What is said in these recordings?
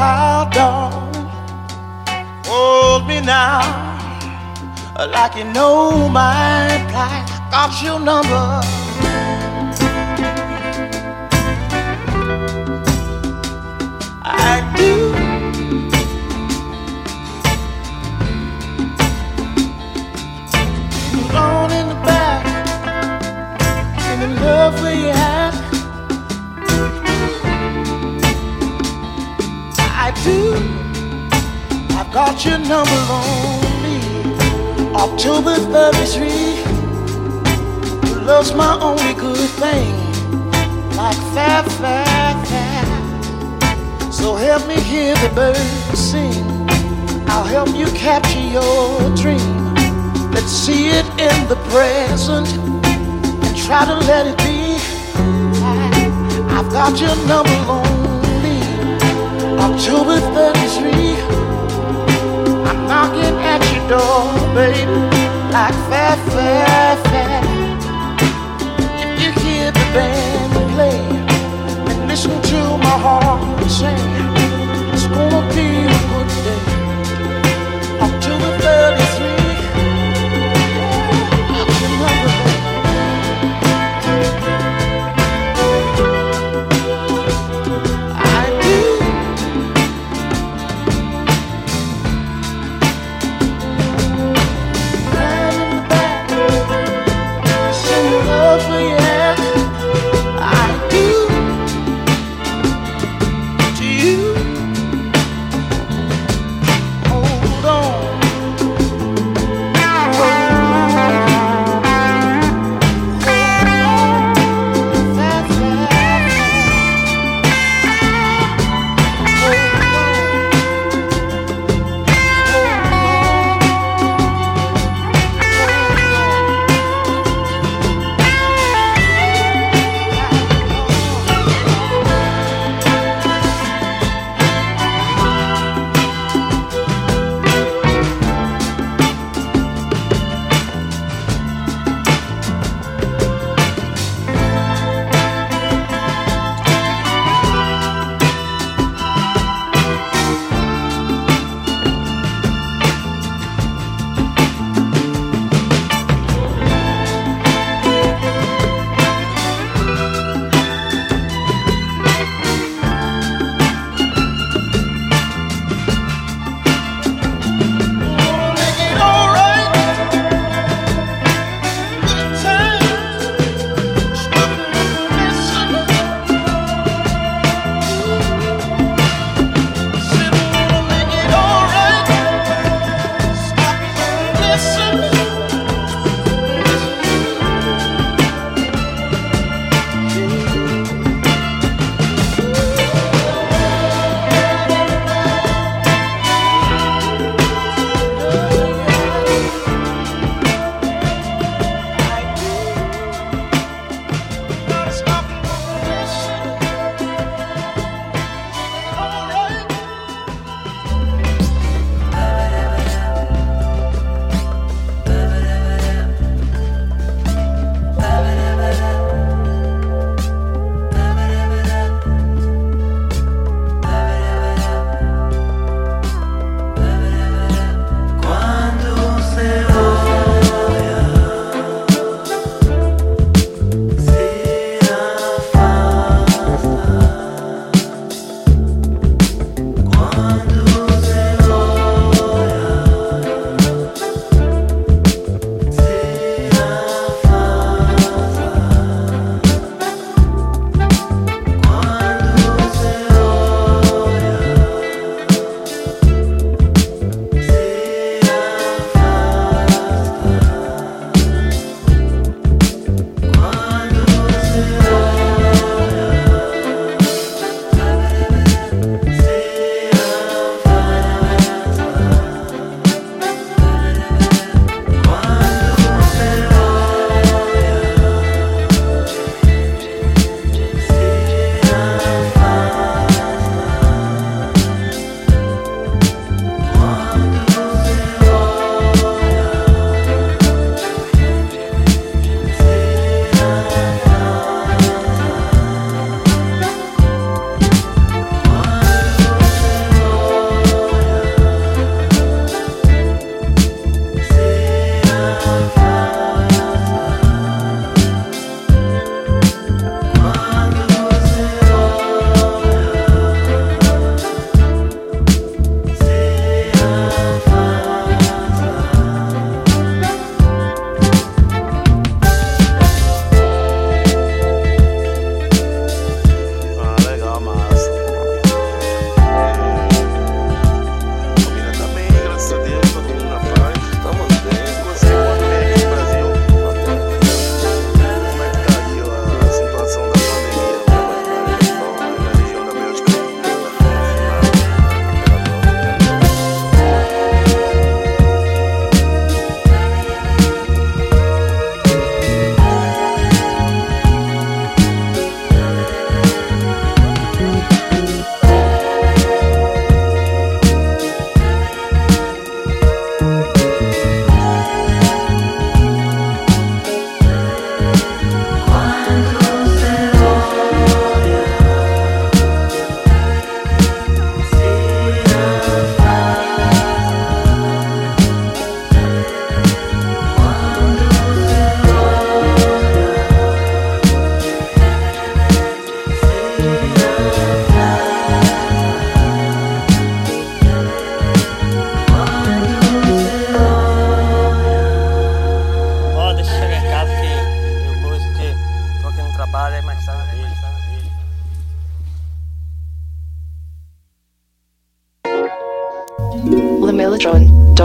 how, darling. Hold me now, like you know my plight. Got your number. I do. I've got your number on me. October 33. Your love's my only good thing. Like fair, fair, fair. So help me hear the birds sing. I'll help you capture your dream. Let's see it in the present and try to let it be. I've got your number lonely. October 33. I'm knocking at your door, baby, like fair, fair, fair. If you hear the band play and listen to my heart sing, it's gonna be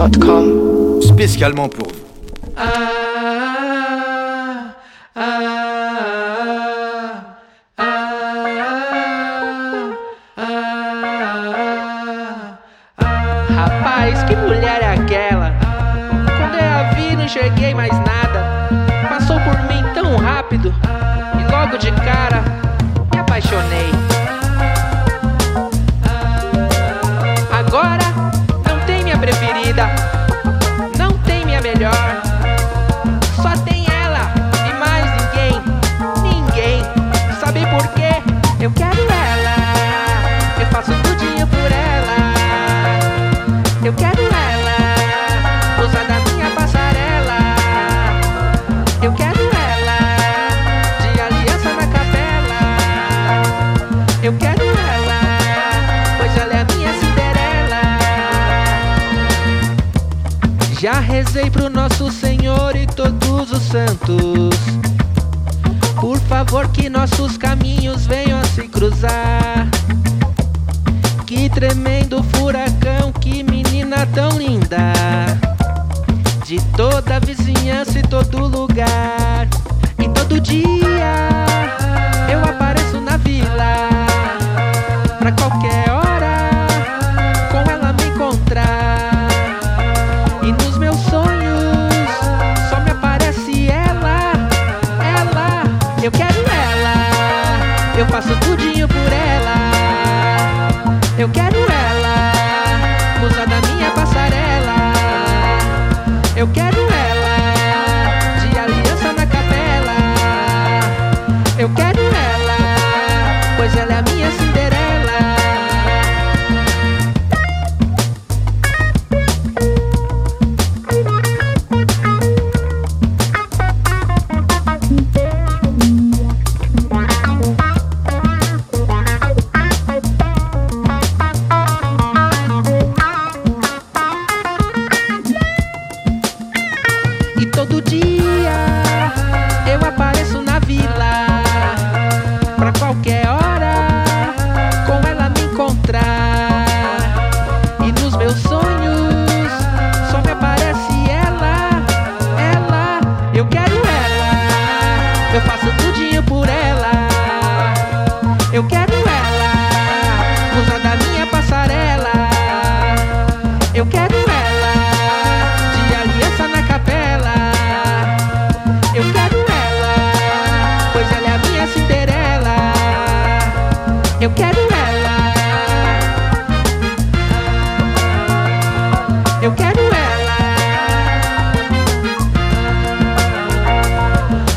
gmail.com. Spécialement pour vous. Rapaz, que mulher é aquela? Quando eu a vi, não enxerguei mais nada. Passou por mim tão rápido. Rezai pro nosso Senhor e todos os santos. Por favor, que nossos caminhos venham a se cruzar. Que tremendo furacão, que menina tão linda. De toda a vizinhança e todo lugar. E todo dia. eu quero ela, musa da minha passarela. Eu quero e todo dia.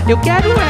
Eu quero é.